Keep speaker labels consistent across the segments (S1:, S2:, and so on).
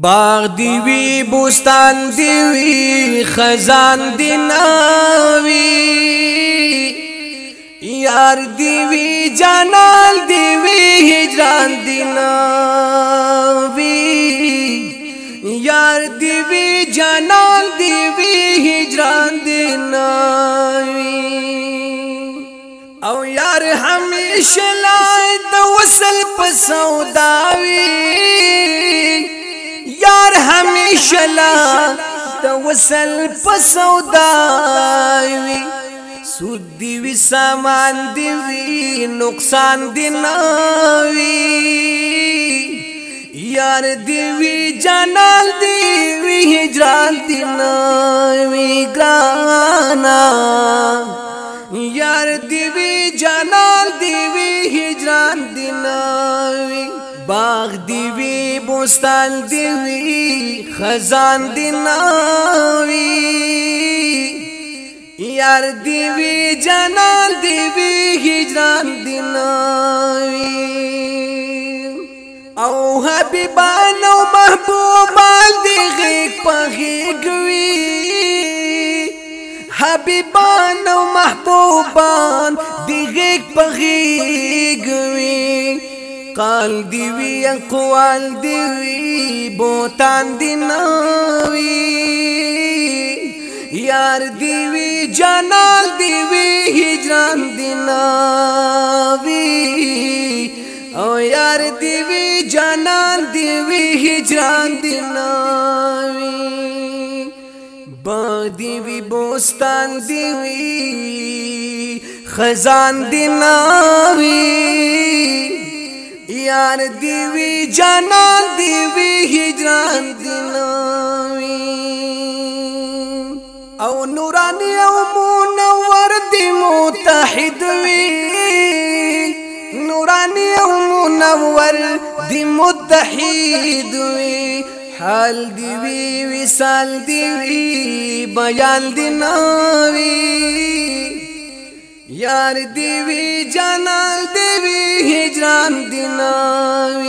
S1: باغ دیوی بوستان دیوی خزان دی ناوی یار دیوی جانال دیوی هجران دی ناوی یار دیوی جانال دیوی هجران دی ناوی او یار همیشه لای د وصل په سوداوی همیشه لا د وصل په سودا وي سود دی وی سامان دی وی نقصان دی ناوی یار دی وی جانان دی وی هجران دی ناوی گرانا یار دی وی جانان دی وی هجران دی ناوی باغ دی وی بوستان دی وی خزان دی ناوی یار دی وی جنان دی وی هجران دی ناوی او حبیبان او محبوبان دی غیق پغیگوی حبیبان او محبوبان دی غیق پغیگوی قال دی وی اقوال دی وی بوتان دی نوی یار دی وی جانال دی وی هجران دی نوی او یار دی وی جانال دی وی هجران دی نوی با دی وی بوستان دی وی خزان دی نوی یار دی وی جانا دی وی هجران دی نوی او نورانی او منور دی متحد وی نورانی او منور دی متحد وی حال دی وی وصال دی وی بیان دی نوی یار دیوی جانان دیوی هجران دیناوی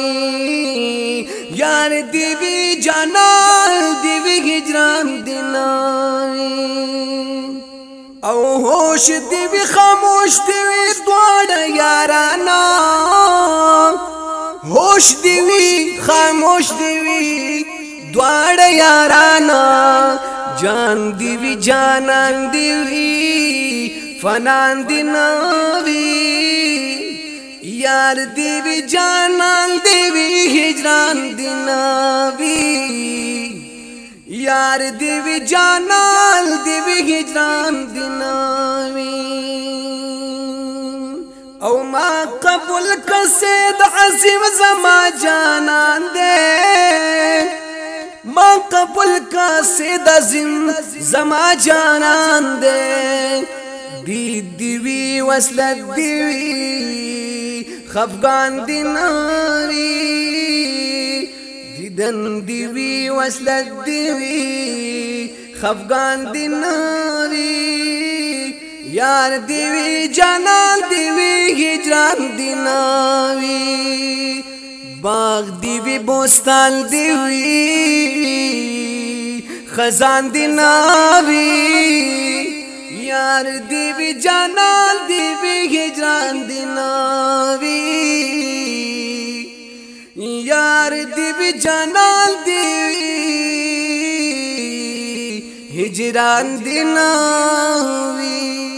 S1: یار دیوی جانان دیوی هجران دیناوی او هوش دیوی خاموش دیوی دوار یارانا هوش دیوی خاموش دیوی دوار یارانا جان دیوی جانان دیوی فنان دی نوی یار دی وی جانان دی وی هجران دی نوی یار دی وی جانان دی وی هجران دی نوی او ما قبول کسید عظیم زما جانان دی ما قبول کا سید عظیم زما جانان دی دیوی اسلات دیوی خفغان نارین دیوی اسلے دیوی خفغان ناری یار دی جان دیوی دی ناری باغ دیوی بوستان دیوی دی ناری ਯਾਰ ਦੀ ਵੀ ਜਾਨਾਂ ਦੀ ਵੀ ਹਿਜਰਾਂ ਦੀ ਨਾਵੀ ਯਾਰ ਦੀ ਵੀ ਜਾਨਾਂ ਦੀ ਵੀ ਹਿਜਰਾਂ ਦੀ ਨਾਵੀ